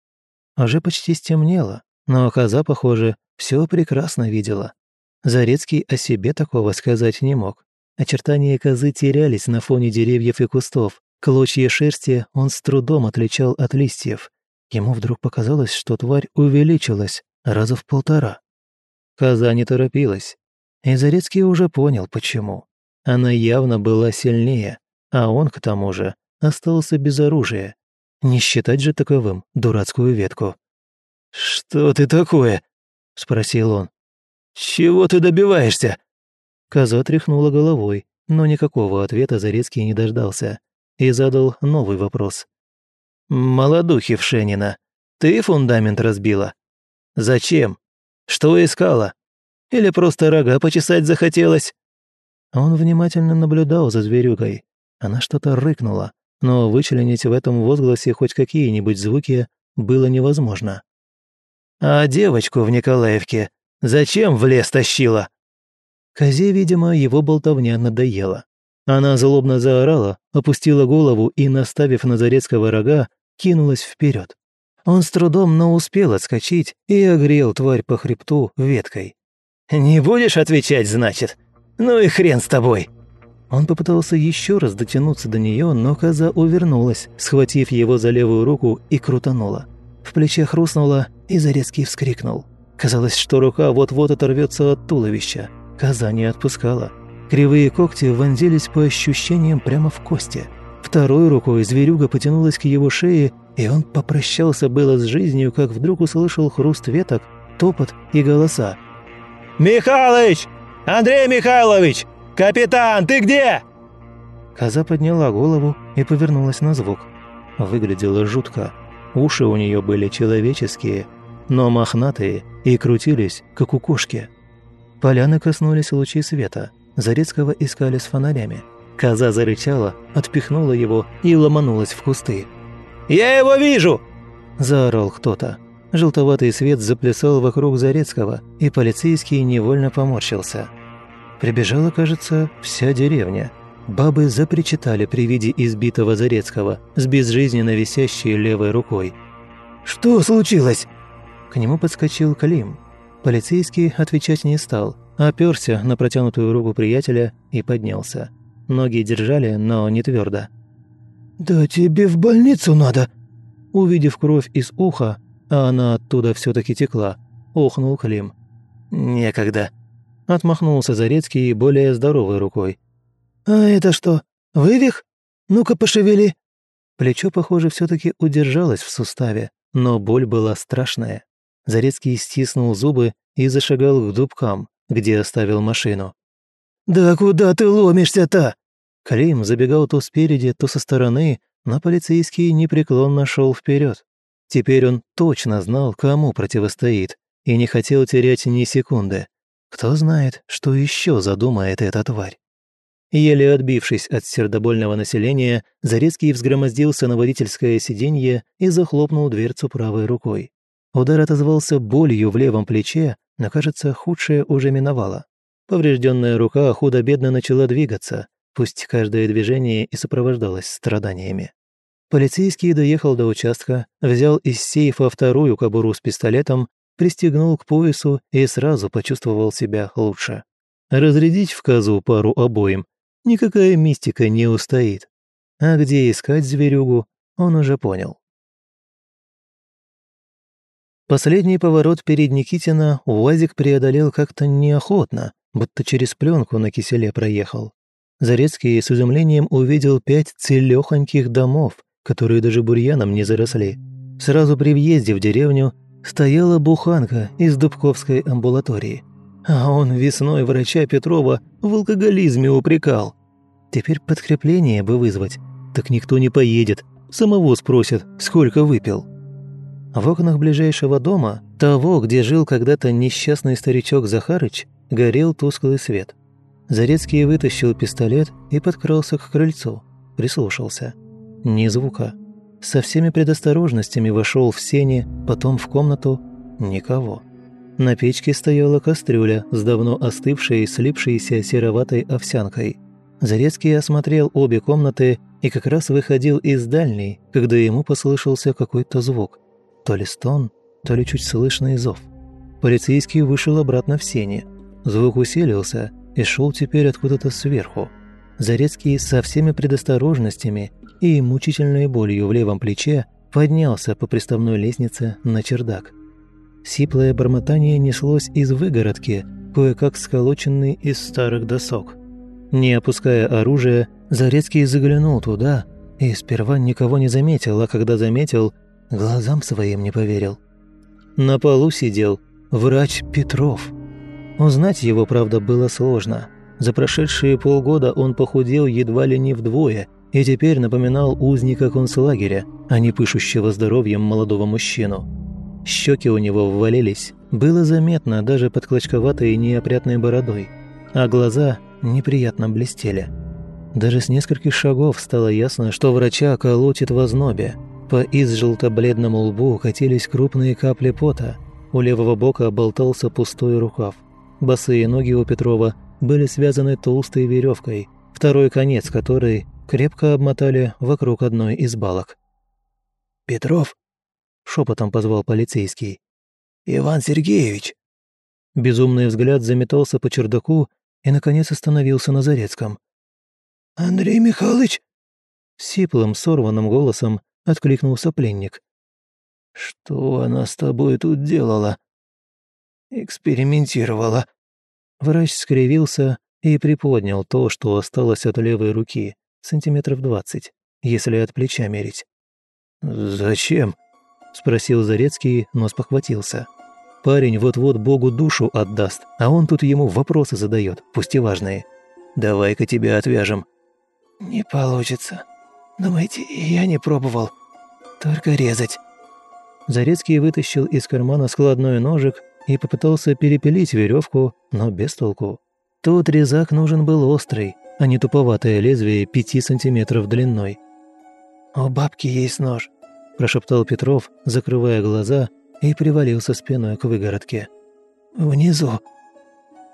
Уже почти стемнело, но коза, похоже, все прекрасно видела. Зарецкий о себе такого сказать не мог. Очертания козы терялись на фоне деревьев и кустов. Клочья шерсти он с трудом отличал от листьев. Ему вдруг показалось, что тварь увеличилась раза в полтора. Коза не торопилась. И Зарецкий уже понял, почему. Она явно была сильнее, а он, к тому же, остался без оружия. Не считать же таковым дурацкую ветку. «Что ты такое?» — спросил он. «Чего ты добиваешься?» Коза тряхнула головой, но никакого ответа Зарецкий не дождался и задал новый вопрос. «Молодухи ты фундамент разбила? Зачем? Что искала? Или просто рога почесать захотелось?» Он внимательно наблюдал за зверюгой. Она что-то рыкнула, но вычленить в этом возгласе хоть какие-нибудь звуки было невозможно. «А девочку в Николаевке зачем в лес тащила?» Козе, видимо, его болтовня надоела. Она злобно заорала, опустила голову и, наставив на Зарецкого рога, кинулась вперед. Он с трудом, но успел отскочить и огрел тварь по хребту веткой. «Не будешь отвечать, значит? Ну и хрен с тобой!» Он попытался еще раз дотянуться до нее, но коза увернулась, схватив его за левую руку и крутанула. В плече хрустнуло, и Зарецкий вскрикнул. Казалось, что рука вот-вот оторвется от туловища. Коза не отпускала. Кривые когти вонзились по ощущениям прямо в кости. Второй рукой зверюга потянулась к его шее, и он попрощался было с жизнью, как вдруг услышал хруст веток, топот и голоса. «Михалыч! Андрей Михайлович! Капитан, ты где?» Коза подняла голову и повернулась на звук. Выглядела жутко. Уши у нее были человеческие, но мохнатые и крутились, как у кошки. Поляны коснулись лучи света. Зарецкого искали с фонарями. Коза зарычала, отпихнула его и ломанулась в кусты. «Я его вижу!» – заорал кто-то. Желтоватый свет заплясал вокруг Зарецкого, и полицейский невольно поморщился. Прибежала, кажется, вся деревня. Бабы запричитали при виде избитого Зарецкого с безжизненно висящей левой рукой. «Что случилось?» К нему подскочил Клим. Полицейский отвечать не стал, оперся на протянутую руку приятеля и поднялся. Ноги держали, но не твердо. «Да тебе в больницу надо!» Увидев кровь из уха, а она оттуда все таки текла, охнул Клим. «Некогда», – отмахнулся Зарецкий более здоровой рукой. «А это что, вывих? Ну-ка пошевели». Плечо, похоже, все таки удержалось в суставе, но боль была страшная. Зарецкий стиснул зубы и зашагал к дубкам, где оставил машину. «Да куда ты ломишься-то?» Клим забегал то спереди, то со стороны, но полицейский непреклонно шел вперед. Теперь он точно знал, кому противостоит, и не хотел терять ни секунды. Кто знает, что еще задумает эта тварь. Еле отбившись от сердобольного населения, Зарецкий взгромоздился на водительское сиденье и захлопнул дверцу правой рукой. Удар отозвался болью в левом плече, но, кажется, худшее уже миновало. Поврежденная рука худо-бедно начала двигаться, пусть каждое движение и сопровождалось страданиями. Полицейский доехал до участка, взял из сейфа вторую кобуру с пистолетом, пристегнул к поясу и сразу почувствовал себя лучше. Разрядить в козу пару обоим никакая мистика не устоит. А где искать зверюгу, он уже понял. Последний поворот перед Никитина УАЗик преодолел как-то неохотно, будто через пленку на киселе проехал. Зарецкий с изумлением увидел пять целёхоньких домов, которые даже бурьяном не заросли. Сразу при въезде в деревню стояла буханка из Дубковской амбулатории. А он весной врача Петрова в алкоголизме упрекал. Теперь подкрепление бы вызвать, так никто не поедет, самого спросят, сколько выпил. В окнах ближайшего дома, того, где жил когда-то несчастный старичок Захарыч, горел тусклый свет. Зарецкий вытащил пистолет и подкрался к крыльцу. Прислушался. Ни звука. Со всеми предосторожностями вошел в сени, потом в комнату. Никого. На печке стояла кастрюля с давно остывшей, слипшейся сероватой овсянкой. Зарецкий осмотрел обе комнаты и как раз выходил из дальней, когда ему послышался какой-то звук. То ли стон, то ли чуть слышный зов. Полицейский вышел обратно в сени. Звук усилился и шел теперь откуда-то сверху. Зарецкий со всеми предосторожностями и мучительной болью в левом плече поднялся по приставной лестнице на чердак. Сиплое бормотание неслось из выгородки, кое-как сколоченный из старых досок. Не опуская оружие, Зарецкий заглянул туда и сперва никого не заметил, а когда заметил, Глазам своим не поверил. На полу сидел врач Петров. Узнать его, правда, было сложно. За прошедшие полгода он похудел едва ли не вдвое и теперь напоминал узника концлагеря, а не пышущего здоровьем молодого мужчину. Щеки у него ввалились, было заметно даже под клочковатой неопрятной бородой, а глаза неприятно блестели. Даже с нескольких шагов стало ясно, что врача колотит в ознобе, по изжелто-бледному лбу катились крупные капли пота. У левого бока болтался пустой рукав. Босые ноги у Петрова были связаны толстой веревкой, второй конец которой крепко обмотали вокруг одной из балок. «Петров?» – шепотом позвал полицейский. «Иван Сергеевич!» Безумный взгляд заметался по чердаку и, наконец, остановился на Зарецком. «Андрей Михайлович?» Сиплым, сорванным голосом – откликнулся пленник. «Что она с тобой тут делала?» экспериментировала». Врач скривился и приподнял то, что осталось от левой руки, сантиметров двадцать, если от плеча мерить. «Зачем?» – спросил Зарецкий, но спохватился. Парень вот-вот Богу душу отдаст, а он тут ему вопросы задает, пусть и важные. «Давай-ка тебя отвяжем». «Не получится. Думаете, я не пробовал. Только резать». Зарецкий вытащил из кармана складной ножик и попытался перепилить веревку, но без толку. Тот резак нужен был острый, а не туповатое лезвие пяти сантиметров длиной. «У бабки есть нож», – прошептал Петров, закрывая глаза и привалился спиной к выгородке. «Внизу».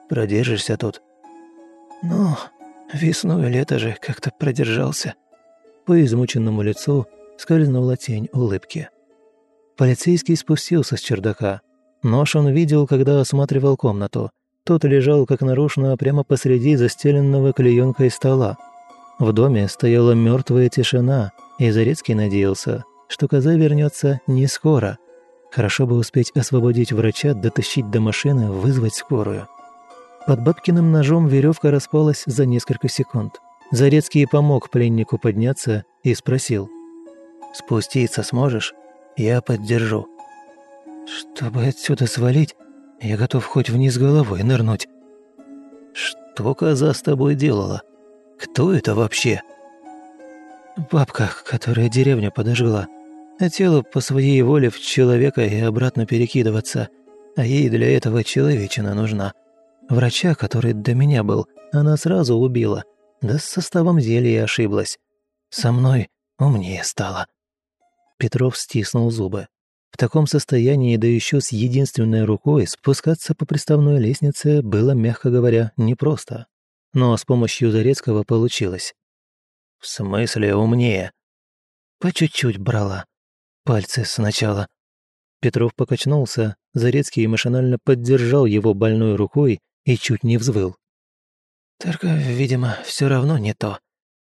«Продержишься тут?» «Ну, весну и лето же как-то продержался». По измученному лицу скользнула тень улыбки. Полицейский спустился с чердака. Нож он видел, когда осматривал комнату. Тот лежал как нарочно прямо посреди застеленного клеенкой стола. В доме стояла мертвая тишина, и Зарецкий надеялся, что коза вернется не скоро. Хорошо бы успеть освободить врача, дотащить до машины, вызвать скорую. Под бабкиным ножом веревка распалась за несколько секунд. Зарецкий помог пленнику подняться и спросил. «Спуститься сможешь?» Я поддержу. Чтобы отсюда свалить, я готов хоть вниз головой нырнуть. Что коза с тобой делала? Кто это вообще? Бабка, которая деревню подожгла. Хотела по своей воле в человека и обратно перекидываться, а ей для этого человечина нужна. Врача, который до меня был, она сразу убила, да с составом зелья ошиблась. Со мной умнее стала. Петров стиснул зубы. В таком состоянии, да еще с единственной рукой, спускаться по приставной лестнице было, мягко говоря, непросто. Но с помощью Зарецкого получилось. «В смысле умнее?» «По чуть-чуть брала. Пальцы сначала». Петров покачнулся, Зарецкий машинально поддержал его больной рукой и чуть не взвыл. «Только, видимо, все равно не то.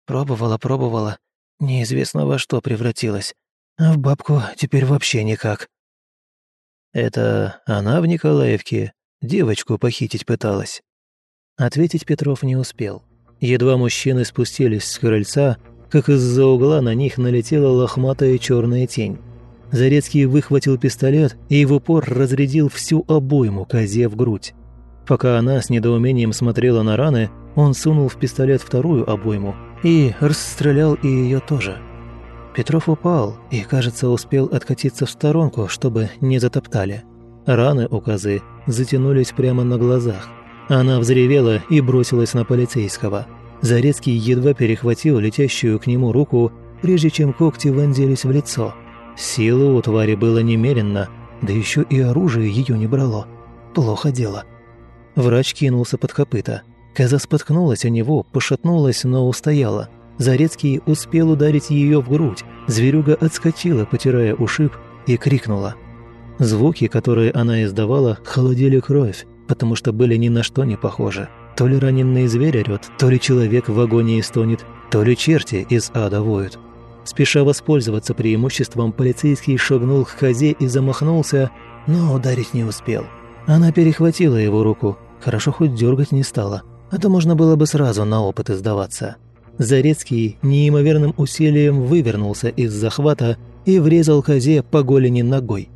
Пробовала, пробовала. Неизвестно во что превратилась. А в бабку теперь вообще никак. Это она в Николаевке девочку похитить пыталась. Ответить Петров не успел. Едва мужчины спустились с крыльца, как из-за угла на них налетела лохматая черная тень. Зарецкий выхватил пистолет и в упор разрядил всю обойму козе в грудь. Пока она с недоумением смотрела на раны, он сунул в пистолет вторую обойму и расстрелял и ее тоже. Петров упал и, кажется, успел откатиться в сторонку, чтобы не затоптали. Раны у козы затянулись прямо на глазах. Она взревела и бросилась на полицейского. Зарецкий едва перехватил летящую к нему руку, прежде чем когти вонзились в лицо. Силы у твари было немерено, да еще и оружие ее не брало. Плохо дело. Врач кинулся под копыта. Коза споткнулась о него, пошатнулась, но устояла – Зарецкий успел ударить ее в грудь. Зверюга отскочила, потирая ушиб, и крикнула. Звуки, которые она издавала, холодили кровь, потому что были ни на что не похожи. То ли раненый зверь орёт, то ли человек в агонии стонет, то ли черти из ада воют. Спеша воспользоваться преимуществом, полицейский шагнул к козе и замахнулся, но ударить не успел. Она перехватила его руку, хорошо хоть дергать не стала, а то можно было бы сразу на опыт издаваться. Зарецкий неимоверным усилием вывернулся из захвата и врезал козе по голени ногой.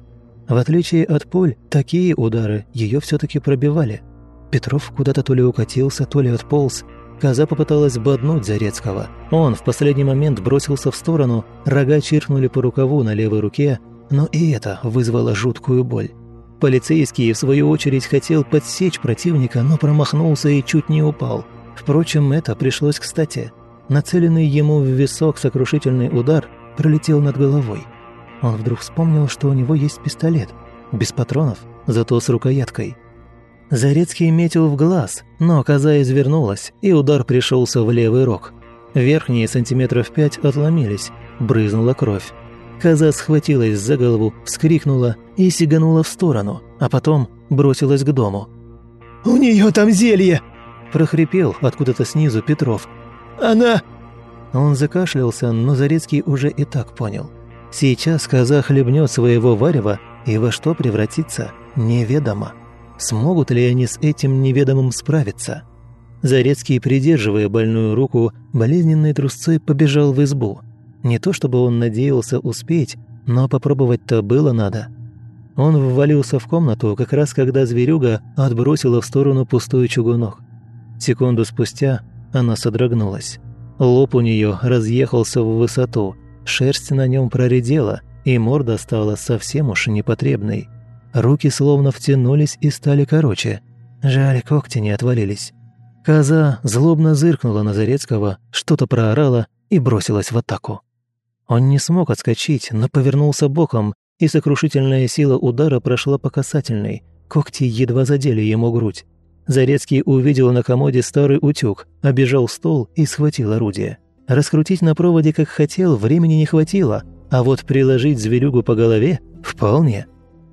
В отличие от Поль, такие удары ее все таки пробивали. Петров куда-то то ли укатился, то ли отполз. Коза попыталась боднуть Зарецкого. Он в последний момент бросился в сторону, рога чиркнули по рукаву на левой руке, но и это вызвало жуткую боль. Полицейский, в свою очередь, хотел подсечь противника, но промахнулся и чуть не упал. Впрочем, это пришлось кстати – Нацеленный ему в висок сокрушительный удар пролетел над головой. Он вдруг вспомнил, что у него есть пистолет. Без патронов, зато с рукояткой. Зарецкий метил в глаз, но коза извернулась, и удар пришелся в левый рог. Верхние сантиметров пять отломились, брызнула кровь. Коза схватилась за голову, вскрикнула и сиганула в сторону, а потом бросилась к дому. «У нее там зелье!» – прохрипел откуда-то снизу Петров – она...» Он закашлялся, но Зарецкий уже и так понял. Сейчас коза хлебнет своего варева, и во что превратится, неведомо. Смогут ли они с этим неведомым справиться? Зарецкий, придерживая больную руку, болезненной трусцой побежал в избу. Не то чтобы он надеялся успеть, но попробовать-то было надо. Он ввалился в комнату, как раз когда зверюга отбросила в сторону пустой чугунок. Секунду спустя она содрогнулась. Лоб у нее разъехался в высоту, шерсть на нем проредела, и морда стала совсем уж непотребной. Руки словно втянулись и стали короче. Жаль, когти не отвалились. Коза злобно зыркнула на Зарецкого, что-то проорала и бросилась в атаку. Он не смог отскочить, но повернулся боком, и сокрушительная сила удара прошла по касательной. Когти едва задели ему грудь. Зарецкий увидел на комоде старый утюг, обежал стол и схватил орудие. Раскрутить на проводе как хотел, времени не хватило, а вот приложить зверюгу по голове – вполне.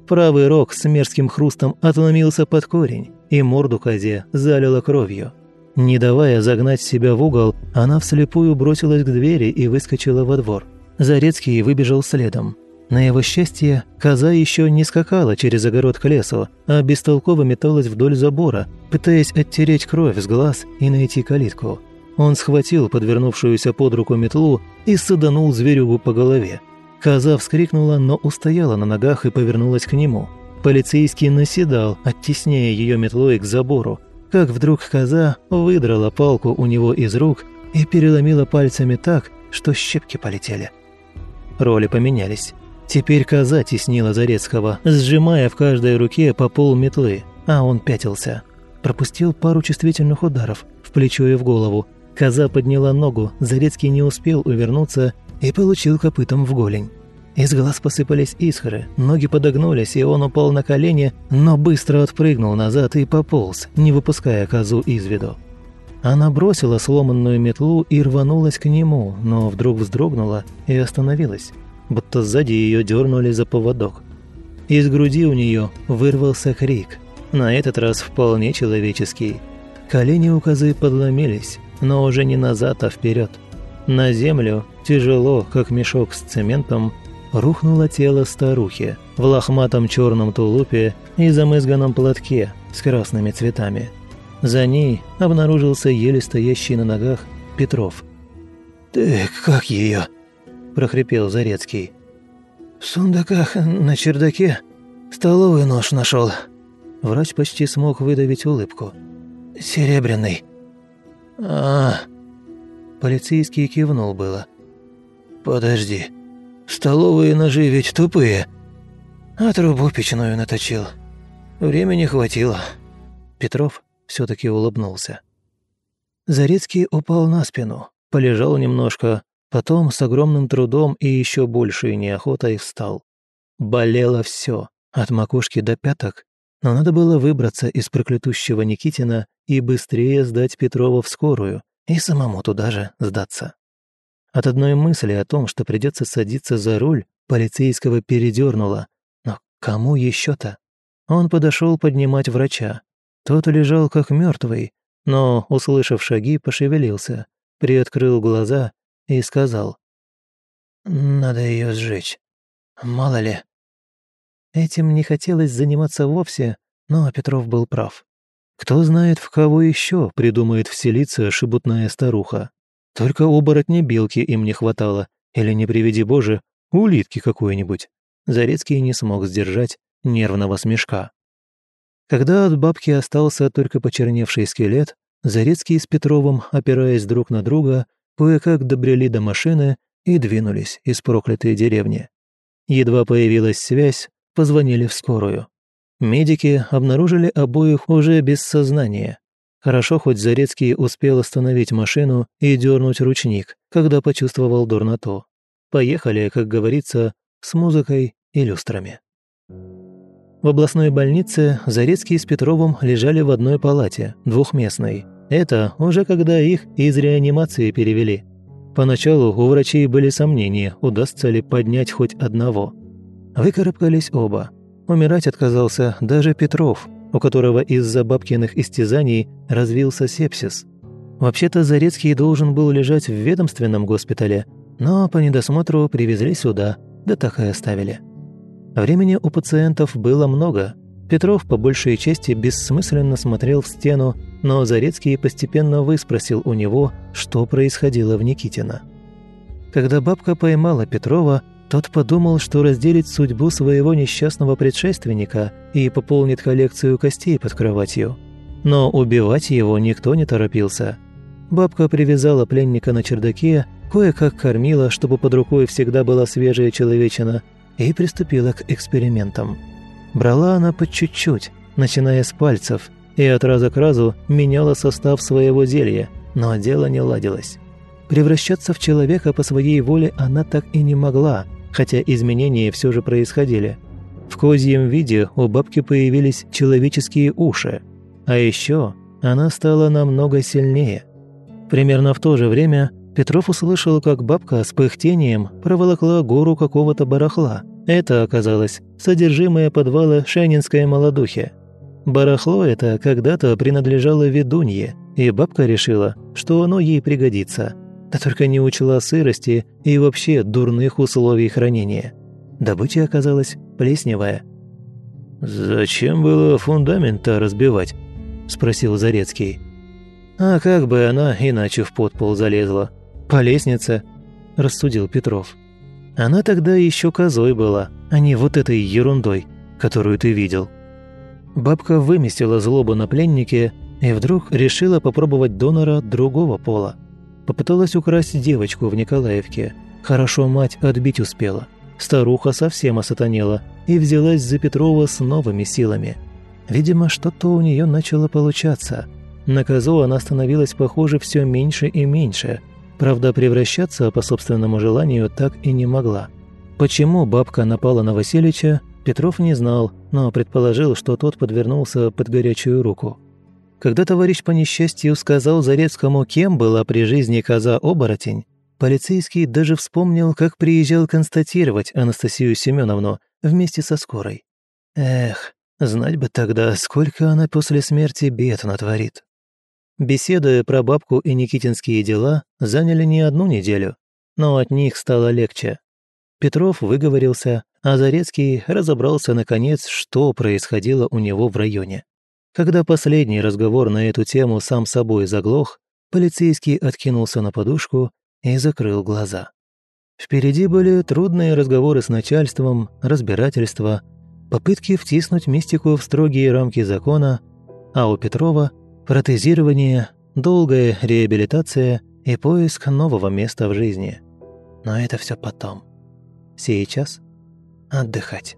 Правый рог с мерзким хрустом отломился под корень, и морду козе залило кровью. Не давая загнать себя в угол, она вслепую бросилась к двери и выскочила во двор. Зарецкий выбежал следом. На его счастье, коза еще не скакала через огород к лесу, а бестолково металась вдоль забора, пытаясь оттереть кровь с глаз и найти калитку. Он схватил подвернувшуюся под руку метлу и саданул зверюгу по голове. Коза вскрикнула, но устояла на ногах и повернулась к нему. Полицейский наседал, оттесняя ее метлой к забору, как вдруг коза выдрала палку у него из рук и переломила пальцами так, что щепки полетели. Роли поменялись. Теперь коза теснила Зарецкого, сжимая в каждой руке по пол метлы, а он пятился. Пропустил пару чувствительных ударов в плечо и в голову. Коза подняла ногу, Зарецкий не успел увернуться и получил копытом в голень. Из глаз посыпались искры, ноги подогнулись, и он упал на колени, но быстро отпрыгнул назад и пополз, не выпуская козу из виду. Она бросила сломанную метлу и рванулась к нему, но вдруг вздрогнула и остановилась, будто сзади ее дернули за поводок. Из груди у нее вырвался крик, на этот раз вполне человеческий. Колени у козы подломились, но уже не назад, а вперед. На землю, тяжело, как мешок с цементом, рухнуло тело старухи в лохматом черном тулупе и замызганном платке с красными цветами. За ней обнаружился еле стоящий на ногах Петров. «Ты как ее? Прохрипел Зарецкий. «В сундуках на чердаке столовый нож нашел. Врач почти смог выдавить улыбку. «Серебряный». «А...» Полицейский кивнул было. «Подожди, Столовые ножи ведь тупые. А трубу печную наточил. Времени хватило. Петров все таки улыбнулся. Зарецкий упал на спину, полежал немножко, потом с огромным трудом и еще большей неохотой встал. Болело все, от макушки до пяток, но надо было выбраться из проклятущего Никитина и быстрее сдать Петрова в скорую и самому туда же сдаться. От одной мысли о том, что придется садиться за руль, полицейского передернуло. Но кому еще то Он подошел поднимать врача. Тот лежал как мертвый, но, услышав шаги, пошевелился, приоткрыл глаза и сказал. «Надо ее сжечь. Мало ли». Этим не хотелось заниматься вовсе, но Петров был прав. Кто знает, в кого еще придумает вселиться шебутная старуха. Только оборотни белки им не хватало, или, не приведи Боже, улитки какой-нибудь. Зарецкий не смог сдержать нервного смешка. Когда от бабки остался только почерневший скелет, Зарецкий с Петровым, опираясь друг на друга, кое-как добрели до машины и двинулись из проклятой деревни. Едва появилась связь, позвонили в скорую. Медики обнаружили обоих уже без сознания, Хорошо, хоть Зарецкий успел остановить машину и дернуть ручник, когда почувствовал дурноту. Поехали, как говорится, с музыкой и люстрами. В областной больнице Зарецкий с Петровым лежали в одной палате, двухместной. Это уже когда их из реанимации перевели. Поначалу у врачей были сомнения, удастся ли поднять хоть одного. Выкарабкались оба. Умирать отказался даже Петров – у которого из-за бабкиных истязаний развился сепсис. Вообще-то Зарецкий должен был лежать в ведомственном госпитале, но по недосмотру привезли сюда, да так и оставили. Времени у пациентов было много. Петров по большей части бессмысленно смотрел в стену, но Зарецкий постепенно выспросил у него, что происходило в Никитино. Когда бабка поймала Петрова, тот подумал, что разделит судьбу своего несчастного предшественника и пополнит коллекцию костей под кроватью. Но убивать его никто не торопился. Бабка привязала пленника на чердаке, кое-как кормила, чтобы под рукой всегда была свежая человечина, и приступила к экспериментам. Брала она по чуть-чуть, начиная с пальцев, и от раза к разу меняла состав своего зелья, но дело не ладилось. Превращаться в человека по своей воле она так и не могла, хотя изменения все же происходили. В козьем виде у бабки появились человеческие уши, а еще она стала намного сильнее. Примерно в то же время Петров услышал, как бабка с пыхтением проволокла гору какого-то барахла. Это оказалось содержимое подвала Шенинской молодухи. Барахло это когда-то принадлежало ведунье, и бабка решила, что оно ей пригодится – да только не учла сырости и вообще дурных условий хранения. Добыча оказалась плесневая. «Зачем было фундамент-то разбивать?» – спросил Зарецкий. «А как бы она иначе в подпол залезла? По лестнице?» – рассудил Петров. «Она тогда еще козой была, а не вот этой ерундой, которую ты видел». Бабка выместила злобу на пленнике и вдруг решила попробовать донора другого пола – Попыталась украсть девочку в Николаевке. Хорошо мать отбить успела. Старуха совсем осатанела и взялась за Петрова с новыми силами. Видимо, что-то у нее начало получаться. На козу она становилась похожа все меньше и меньше. Правда, превращаться по собственному желанию так и не могла. Почему бабка напала на Васильича, Петров не знал, но предположил, что тот подвернулся под горячую руку. Когда товарищ по несчастью сказал Зарецкому, кем была при жизни коза-оборотень, полицейский даже вспомнил, как приезжал констатировать Анастасию Семеновну вместе со скорой. Эх, знать бы тогда, сколько она после смерти бед натворит. Беседы про бабку и никитинские дела заняли не одну неделю, но от них стало легче. Петров выговорился, а Зарецкий разобрался наконец, что происходило у него в районе. Когда последний разговор на эту тему сам собой заглох, полицейский откинулся на подушку и закрыл глаза. Впереди были трудные разговоры с начальством, разбирательства, попытки втиснуть мистику в строгие рамки закона, а у Петрова – протезирование, долгая реабилитация и поиск нового места в жизни. Но это все потом. Сейчас отдыхать.